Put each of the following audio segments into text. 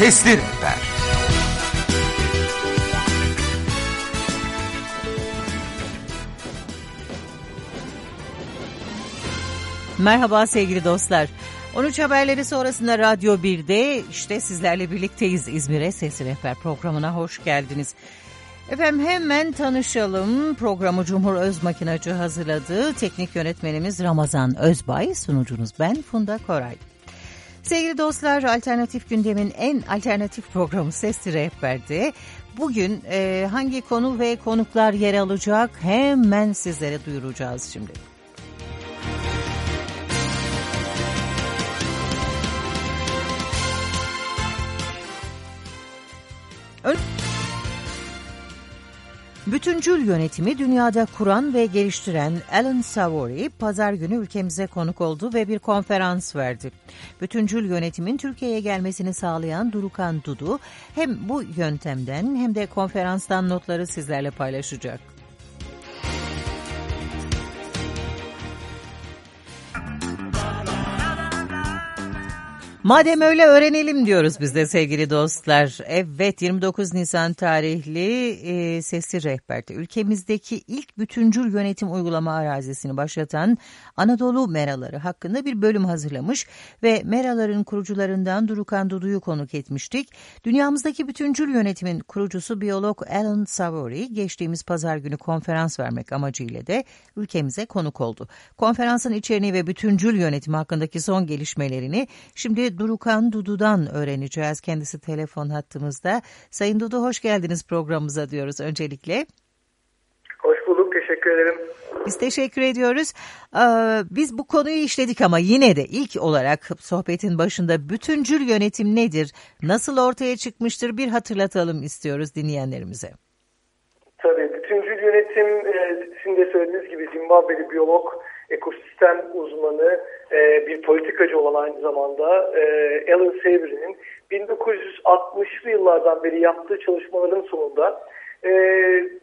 Sesli Rehber Merhaba sevgili dostlar. 13 haberleri sonrasında Radyo 1'de işte sizlerle birlikteyiz İzmir'e Sesli Rehber programına hoş geldiniz. Efendim hemen tanışalım. Programı Cumhur Öz Makinacı hazırladı. Teknik yönetmenimiz Ramazan Özbay, sunucunuz ben Funda Koray. Sevgili dostlar, alternatif gündemin en alternatif programı Sesli Rehber'de bugün e, hangi konu ve konuklar yer alacak hemen sizlere duyuracağız şimdi. Ön Bütüncül yönetimi dünyada kuran ve geliştiren Alan Savory pazar günü ülkemize konuk oldu ve bir konferans verdi. Bütüncül yönetimin Türkiye'ye gelmesini sağlayan Durukan Dudu hem bu yöntemden hem de konferanstan notları sizlerle paylaşacak. Madem öyle öğrenelim diyoruz biz de sevgili dostlar. Evet 29 Nisan tarihli e, sesli rehberde ülkemizdeki ilk bütüncül yönetim uygulama arazisini başlatan Anadolu Meraları hakkında bir bölüm hazırlamış ve Meraların kurucularından Durukan Dudu'yu konuk etmiştik. Dünyamızdaki bütüncül yönetimin kurucusu biyolog Alan Savory geçtiğimiz pazar günü konferans vermek amacıyla da ülkemize konuk oldu. Konferansın içeriğini ve bütüncül yönetimi hakkındaki son gelişmelerini şimdi Durukan Dudu'dan öğreneceğiz. Kendisi telefon hattımızda. Sayın Dudu hoş geldiniz programımıza diyoruz öncelikle. Hoş bulduk, teşekkür ederim. Biz teşekkür ediyoruz. Ee, biz bu konuyu işledik ama yine de ilk olarak sohbetin başında bütüncül yönetim nedir, nasıl ortaya çıkmıştır bir hatırlatalım istiyoruz dinleyenlerimize. Tabii, bütüncül yönetim e, sizin de söylediğiniz gibi Zimbabwe'li biyolog, ekosistem uzmanı, e, bir politikacı olan aynı zamanda e, Alan Savory'nin 1960'lı yıllardan beri yaptığı çalışmaların sonunda e,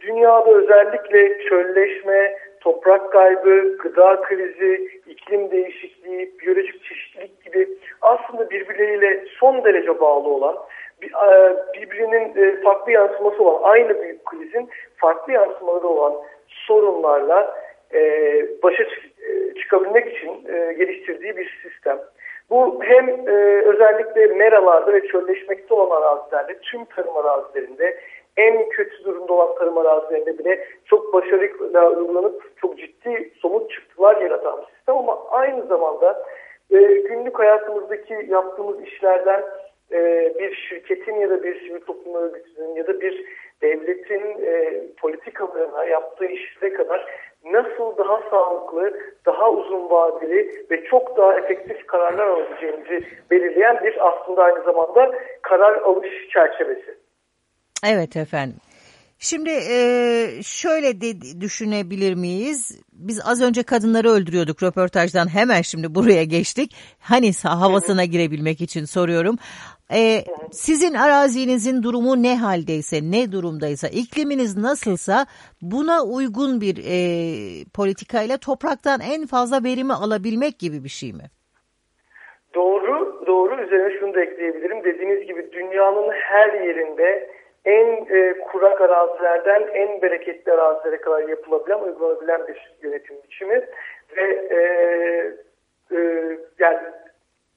dünyada özellikle çölleşme, toprak kaybı, gıda krizi, iklim değişikliği, biyolojik çeşitlilik gibi aslında birbirleriyle son derece bağlı olan birbirinin farklı yansıması olan aynı büyük krizin farklı yansımaları olan sorunlarla başa çıkabilmek için geliştirdiği bir sistem. Bu hem özellikle meralarda ve çölleşmekte olan arazilerde, tüm tarım arazilerinde en kötü durumda olan tarım arazilerinde bile çok başarıyla uygulanıp çok ciddi somut çıktılar yaratan bir sistem ama aynı zamanda e, günlük hayatımızdaki yaptığımız işlerden e, bir şirketin ya da bir sivil toplum örgütünün ya da bir devletin e, politikalarına yaptığı işlere kadar nasıl daha sağlıklı, daha uzun vadeli ve çok daha efektif kararlar alabileceğimizi belirleyen bir aslında aynı zamanda karar alış çerçevesi. Evet efendim. Şimdi e, şöyle de düşünebilir miyiz? Biz az önce kadınları öldürüyorduk röportajdan hemen şimdi buraya geçtik. Hani havasına girebilmek için soruyorum. E, sizin arazinizin durumu ne haldeyse, ne durumdaysa, ikliminiz nasılsa buna uygun bir e, politikayla topraktan en fazla verimi alabilmek gibi bir şey mi? Doğru, doğru. Üzerine şunu da ekleyebilirim. Dediğiniz gibi dünyanın her yerinde en e, kurak arazilerden en bereketli arazilere kadar yapılabilen, uygulanabilen bir yönetim biçimi ve e, e, yani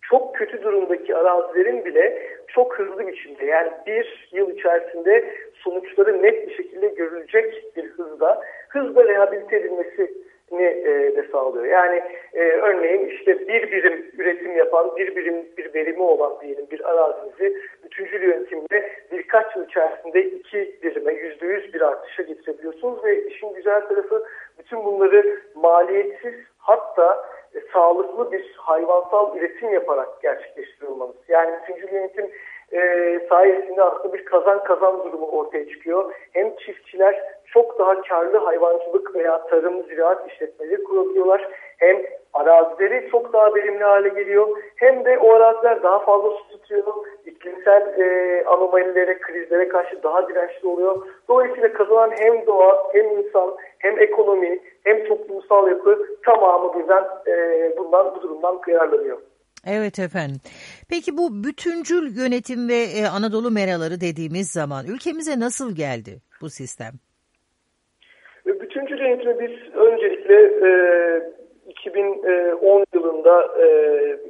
çok kötü durumdaki arazilerin bile çok hızlı biçimde yani bir yıl içerisinde sonuçları net bir şekilde görülecek bir hızda hızla rehabilite edilmesi e, de sağlıyor. Yani e, örneğin işte bir birim üretim yapan, bir birim bir verimi olan diyelim bir arazinizi bütüncül yönetimle birkaç yıl içerisinde iki birime yüzde yüz bir artışa getirebiliyorsunuz ve işin güzel tarafı bütün bunları maliyetsiz hatta e, sağlıklı bir hayvansal üretim yaparak gerçekleştiriyormanız. Yani bütüncül yönetim e, sayesinde aslında bir kazan kazan durumu ortaya çıkıyor. Hem çiftçiler çok daha karlı hayvancılık veya tarım, ziraat işletmeleri kurabiliyorlar. Hem arazileri çok daha verimli hale geliyor. Hem de o araziler daha fazla su tutuyor. İklimsel e, anomalilere, krizlere karşı daha dirençli oluyor. Dolayısıyla kazanan hem doğa, hem insan, hem ekonomi, hem toplumsal yapı tamamı birden e, bundan, bu durumdan yararlanıyor. Evet efendim. Peki bu bütüncül yönetim ve e, Anadolu meraları dediğimiz zaman ülkemize nasıl geldi bu sistem? Yönetimi biz öncelikle e, 2010 yılında e,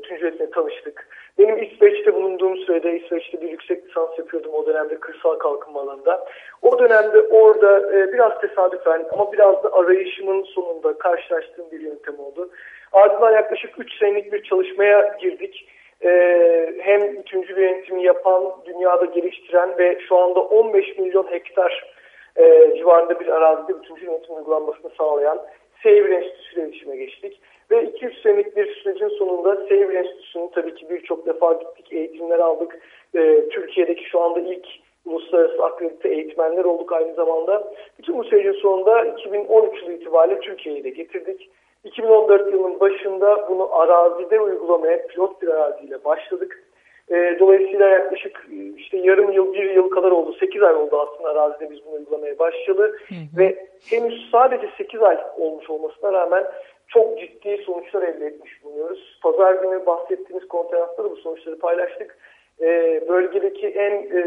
yönetimle tanıştık. Benim İsveç'te bulunduğum sürede İsveç'te bir yüksek lisans yapıyordum o dönemde kırsal kalkınma alanında. O dönemde orada e, biraz tesadüfen ama biraz da arayışımın sonunda karşılaştığım bir yöntem oldu. Ardından yaklaşık 3 senelik bir çalışmaya girdik. Ee, hem bütüncül yönetimi yapan, dünyada geliştiren ve şu anda 15 milyon hektar e, civarında bir arazide bütüncül yönetim uygulanmasını sağlayan Seyir Enstitüsü iletişime geçtik. Ve 200 senelik bir sürecin sonunda Seyir Enstitüsü'nün tabii ki birçok defa gittik, eğitimler aldık. Ee, Türkiye'deki şu anda ilk uluslararası akredite eğitmenler olduk aynı zamanda. Bütün bu sürecin sonunda 2013 yılı itibariyle Türkiye'yi de getirdik. 2014 yılının başında bunu arazide uygulamaya pilot bir araziyle başladık. E, dolayısıyla yaklaşık işte yarım yıl, bir yıl kadar oldu. 8 ay oldu aslında arazide biz bunu uygulamaya başlayalı. Hı hı. Ve henüz sadece 8 ay olmuş olmasına rağmen çok ciddi sonuçlar elde etmiş bulunuyoruz. Pazar günü bahsettiğimiz konferansda da bu sonuçları paylaştık. E, bölgedeki en e,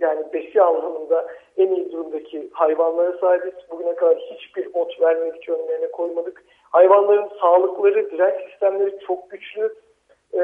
yani besi anlamında en iyi durumdaki hayvanlara sahibiz. Bugüne kadar hiçbir ot vermedik önlerine koymadık. Hayvanların sağlıkları, direnç sistemleri çok güçlü e,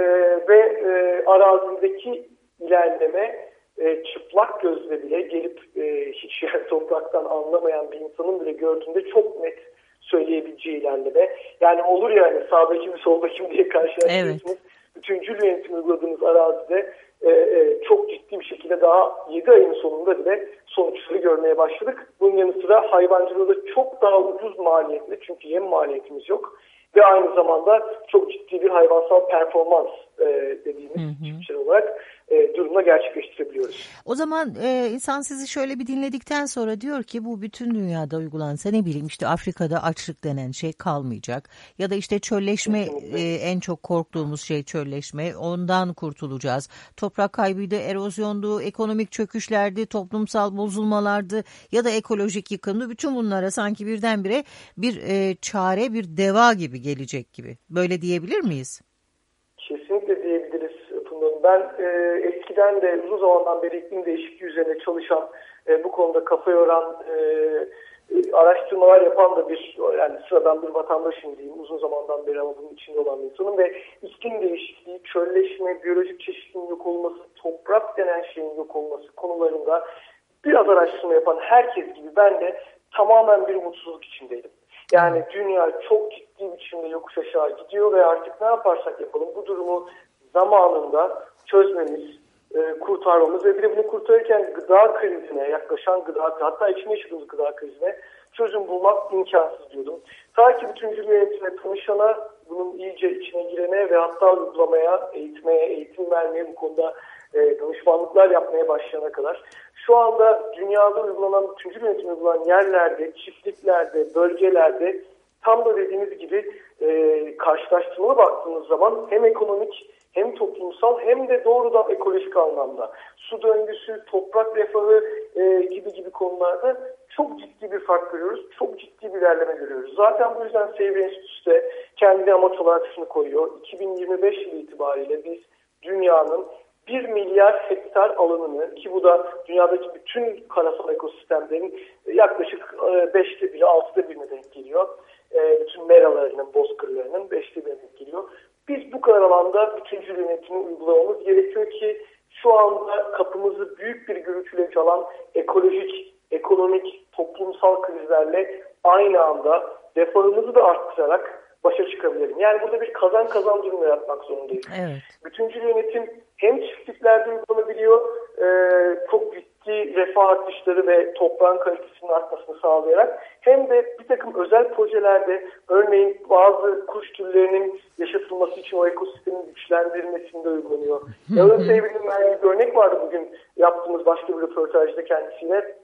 ve e, arazideki ilerleme e, çıplak gözle bile gelip e, hiç yer topraktan anlamayan bir insanın bile gördüğünde çok net söyleyebileceği ilerleme. Yani olur yani sağdaki mi soldaki mi diye karşılaştırıyorsunuz. Evet. Bütüncül yönetim uyguladığınız arazide e, e, çok ciddi bir şekilde daha 7 ayın sonunda bile sonuçları görmeye başladık. Bunun yanı sıra hayvancılığı da çok daha ucuz maliyetli çünkü yem maliyetimiz yok. Ve aynı zamanda çok ciddi bir hayvansal performans e, dediğimiz hı hı. şey olarak e, durumla gerçekleştirebiliyoruz. O zaman e, insan sizi şöyle bir dinledikten sonra diyor ki bu bütün dünyada uygulansa ne bileyim işte Afrika'da açlık denen şey kalmayacak. Ya da işte çölleşme e, en çok korktuğumuz şey çölleşme ondan kurtulacağız. Toprak kaybıydı, erozyondu, ekonomik çöküşlerdi, toplumsal bozulmalardı ya da ekolojik yıkımdı. Bütün bunlara sanki birdenbire bir e, çare bir deva gibi gelecek gibi. Böyle diyebilir miyiz? Kesinlikle diyebiliriz Ben e, eskiden de uzun zamandan beri iklim değişikliği üzerine çalışan, e, bu konuda kafa yoran, e, e, araştırmalar yapan da bir, yani sıradan bir vatandaşım diyeyim. Uzun zamandan beri ama bunun içinde olan bir insanım ve iklim değişikliği, çölleşme, biyolojik çeşitliliğin yok olması, toprak denen şeyin yok olması konularında biraz araştırma yapan herkes gibi ben de tamamen bir umutsuzluk içindeydim. Yani dünya çok ciddi biçimde yokuş aşağı gidiyor ve artık ne yaparsak yapalım bu durumu zamanında çözmemiz, e, kurtarmamız ve bir de bunu kurtarırken gıda krizine yaklaşan gıda, hatta içinde yaşadığımız gıda krizine çözüm bulmak imkansız diyordum. Ta ki bütüncül yönetimle tanışana, bunun iyice içine girene ve hatta uygulamaya, eğitmeye, eğitim vermeye bu konuda e, danışmanlıklar yapmaya başlayana kadar şu anda dünyada uygulanan, bütüncül yönetim uygulanan yerlerde, çiftliklerde, bölgelerde tam da dediğimiz gibi e, karşılaştırmalı baktığımız zaman hem ekonomik hem toplumsal hem de doğrudan ekolojik anlamda su döngüsü, toprak refahı e, gibi gibi konularda çok ciddi bir fark görüyoruz. Çok ciddi bir ilerleme görüyoruz. Zaten bu yüzden Sevri Enstitüsü de kendi amaç olarak şunu koyuyor. 2025 yılı itibariyle biz dünyanın 1 milyar hektar alanını ki bu da dünyadaki bütün karasal ekosistemlerin yaklaşık 5'te biri 6'da birine denk geliyor. E, bütün meralarının, bozkırlarının 5'te birine denk geliyor. Biz bu kadar alanda bütüncül yönetimi uygulamamız gerekiyor ki şu anda kapımızı büyük bir gürültüyle çalan ekolojik, ekonomik, toplumsal krizlerle aynı anda refahımızı da arttırarak başa çıkabilirim. Yani burada bir kazan kazan durum yaratmak zorundayız. Evet. Bütüncül yönetim hem çiftliklerde uygulanabiliyor, e, çok ciddi refah artışları ve toprağın kalitesinin artmasını sağlayarak hem de bir takım özel projelerde örneğin bazı kuş türlerinin yaşatılması için o ekosistemin güçlendirilmesinde uygulanıyor. Alan Saver'in verdiği bir örnek vardı bugün yaptığımız başka bir röportajda kendisiyle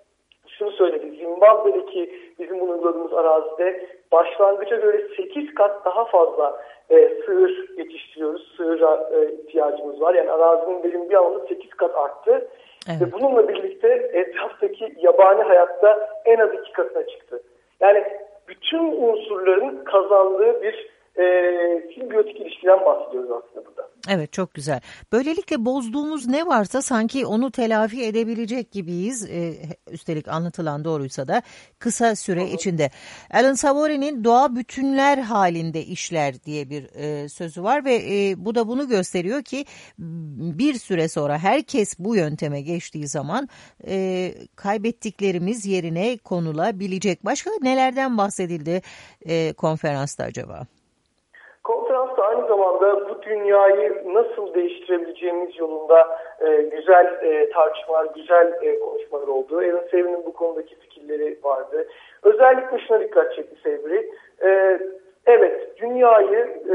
şunu söyledi. Zimbabwe'deki bizim bunu uyguladığımız arazide başlangıca göre 8 kat daha fazla e, sığır yetiştiriyoruz. Sığıra e, ihtiyacımız var. Yani arazinin verim bir alanı 8 kat arttı. Evet. Ve bununla birlikte etraftaki yabani hayatta en az iki katına çıktı. Yani bütün unsurların kazandığı bir e, simbiyotik ilişki ilişkiden bahsediyoruz aslında burada. Evet çok güzel. Böylelikle bozduğumuz ne varsa sanki onu telafi edebilecek gibiyiz. Ee, üstelik anlatılan doğruysa da kısa süre Hı -hı. içinde. Alan Savory'nin doğa bütünler halinde işler diye bir e, sözü var ve e, bu da bunu gösteriyor ki bir süre sonra herkes bu yönteme geçtiği zaman e, kaybettiklerimiz yerine konulabilecek. Başka nelerden bahsedildi e, konferansta acaba? Konferansta aynı zamanda bu dünyayı nasıl değiştirebileceğimiz yolunda e, güzel e, tartışmalar, güzel e, konuşmalar oldu. Alan Savory'nin bu konudaki fikirleri vardı. Özellikle şuna dikkat çekti Savory. E, evet, dünyayı e,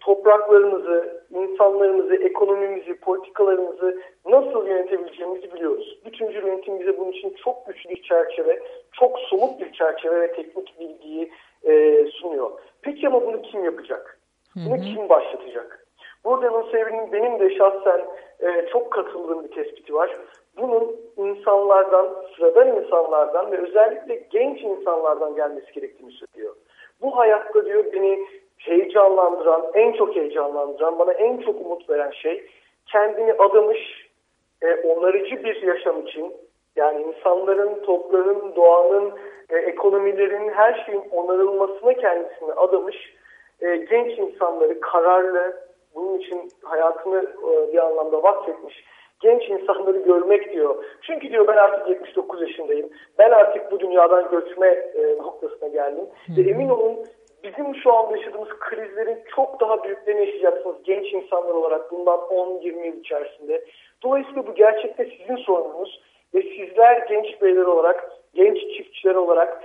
topraklarımızı, insanlarımızı, ekonomimizi, politikalarımızı nasıl yönetebileceğimizi biliyoruz. Bütüncül yönetim bize bunun için çok güçlü bir çerçeve, çok somut bir çerçeve ve teknik bilgiyi e, sunuyor. Peki ama bunu kim yapacak? Bunu kim başlatacak? Burada Nusayri'nin benim de şahsen e, çok katıldığım bir tespiti var. Bunun insanlardan, sıradan insanlardan ve özellikle genç insanlardan gelmesi gerektiğini söylüyor. Bu hayatta diyor beni heyecanlandıran, en çok heyecanlandıran, bana en çok umut veren şey kendini adamış, e, onarıcı bir yaşam için yani insanların, toprağın, doğanın, e, ekonomilerin, her şeyin onarılmasına kendisini adamış e, genç insanları kararlı, bunun için hayatını e, bir anlamda vakfetmiş genç insanları görmek diyor. Çünkü diyor ben artık 79 yaşındayım. Ben artık bu dünyadan göçme e, noktasına geldim. Ve emin olun bizim şu anda yaşadığımız krizlerin çok daha büyüklerini yaşayacaksınız genç insanlar olarak bundan 10-20 yıl içerisinde. Dolayısıyla bu gerçekte sizin sorununuz ve sizler genç beyler olarak, genç çiftçiler olarak,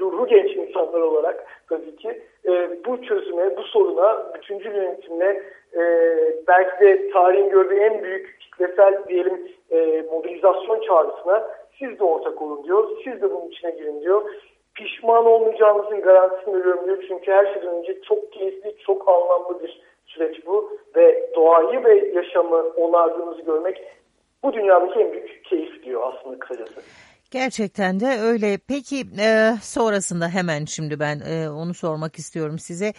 ruhu genç insanlar olarak tabii ki e, bu çözüme, bu soruna, bütüncül yönetimle e, belki de tarihin gördüğü en büyük kitlesel diyelim e, mobilizasyon çağrısına siz de ortak olun diyor. Siz de bunun içine girin diyor pişman olmayacağımızın garantisini veriyorum diyor. Çünkü her şeyden önce çok keyifli, çok anlamlı bir süreç bu. Ve doğayı ve yaşamı onardığımızı görmek bu dünyadaki en büyük keyif diyor aslında kısacası. Gerçekten de öyle. Peki e, sonrasında hemen şimdi ben e, onu sormak istiyorum size.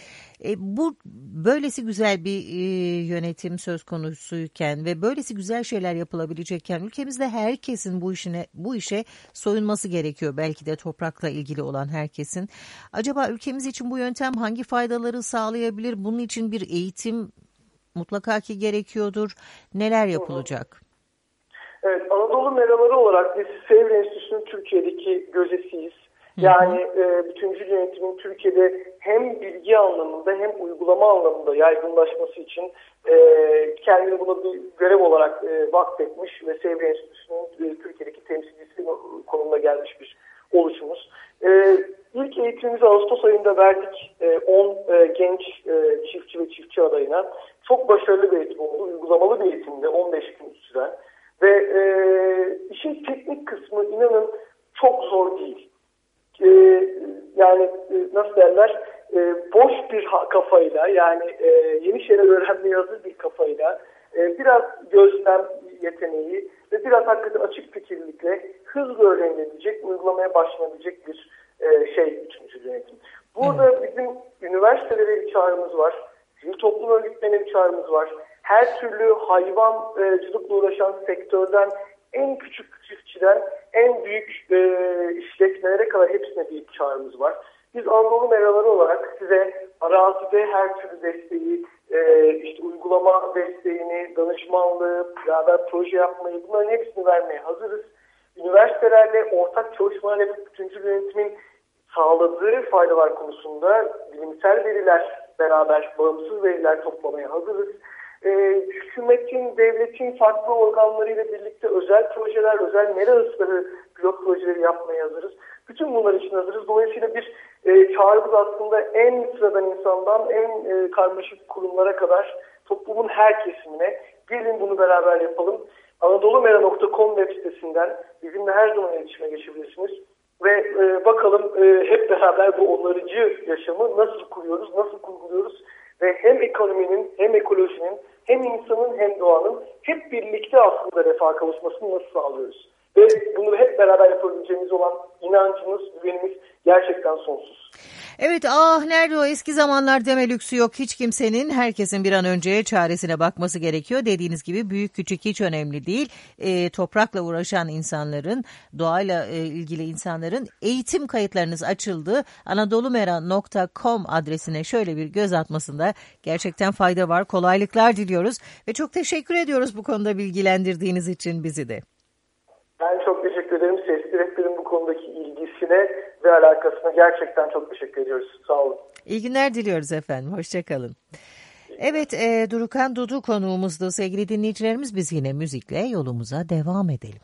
E, bu böylesi güzel bir e, yönetim söz konusuyken ve böylesi güzel şeyler yapılabilecekken ülkemizde herkesin bu işine bu işe soyunması gerekiyor. Belki de toprakla ilgili olan herkesin. Acaba ülkemiz için bu yöntem hangi faydaları sağlayabilir? Bunun için bir eğitim mutlaka ki gerekiyordur. Neler yapılacak? Evet, Anadolu meraları olarak biz Sevr Enstitüsü'nün Türkiye'deki gözesiyiz. Yani e, bütüncül yönetimin Türkiye'de hem bilgi anlamında hem uygulama anlamında yaygınlaşması için e, kendini buna bir görev olarak e, vakfetmiş ve Sevr Enstitüsü'nün e, Türkiye'deki temsilcisi konumuna gelmiş bir oluşumuz. E, ilk eğitimimizi Ağustos ayında verdik 10 e, e, genç e, çiftçi ve çiftçi adayına. Çok başarılı bir eğitim oldu. Uygulamalı bir eğitimde 15 gün süren. Ve e, işin teknik kısmı inanın çok zor değil. E, yani e, nasıl derler e, boş bir kafayla yani e, yeni şeyler öğrenmeye hazır bir kafayla e, biraz gözlem yeteneği ve biraz hakikaten açık fikirlikle hızlı öğrenilebilecek, uygulamaya başlanabilecek bir e, şey üçüncü yönetim. Burada bizim üniversitelere bir çağrımız var. Sivil toplum örgütlerine bir çağrımız var her türlü hayvancılıkla uğraşan sektörden en küçük çiftçiden en büyük e, işletmelere kadar hepsine bir çağrımız var. Biz Anadolu Meraları olarak size arazide her türlü desteği, e, işte uygulama desteğini, danışmanlığı, beraber proje yapmayı bunların hepsini vermeye hazırız. Üniversitelerle ortak çalışmalar yapıp bütüncül yönetimin sağladığı faydalar konusunda bilimsel veriler beraber bağımsız veriler toplamaya hazırız e, hükümetin, devletin farklı organlarıyla birlikte özel projeler, özel mera hırsları pilot projeleri yapmaya hazırız. Bütün bunlar için hazırız. Dolayısıyla bir e, çağrımız aslında en sıradan insandan en e, karmaşık kurumlara kadar toplumun her kesimine gelin bunu beraber yapalım. Anadolumera.com web sitesinden bizimle her zaman iletişime geçebilirsiniz. Ve e, bakalım e, hep beraber bu onarıcı yaşamı nasıl kuruyoruz, nasıl kurguluyoruz ve hem ekonominin hem ekolojinin hem insanın hem doğanın hep birlikte aslında refah kavuşmasını nasıl sağlıyoruz? Ve bunu hep beraber yapabileceğimiz olan inancımız, güvenimiz gerçekten sonsuz. Evet ah nerede o eski zamanlar deme lüksü yok hiç kimsenin herkesin bir an önce çaresine bakması gerekiyor. Dediğiniz gibi büyük küçük hiç önemli değil. E, toprakla uğraşan insanların doğayla e, ilgili insanların eğitim kayıtlarınız açıldı. anadolumera.com adresine şöyle bir göz atmasında gerçekten fayda var. Kolaylıklar diliyoruz ve çok teşekkür ediyoruz bu konuda bilgilendirdiğiniz için bizi de. Ben çok teşekkür ederim. Sesli rehberin bu konudaki ilgisine ve alakasına gerçekten çok teşekkür ediyoruz. Sağ olun. İyi günler diliyoruz efendim. Hoşçakalın. Evet, e, Durukan Dudu konuğumuzdu sevgili dinleyicilerimiz. Biz yine müzikle yolumuza devam edelim.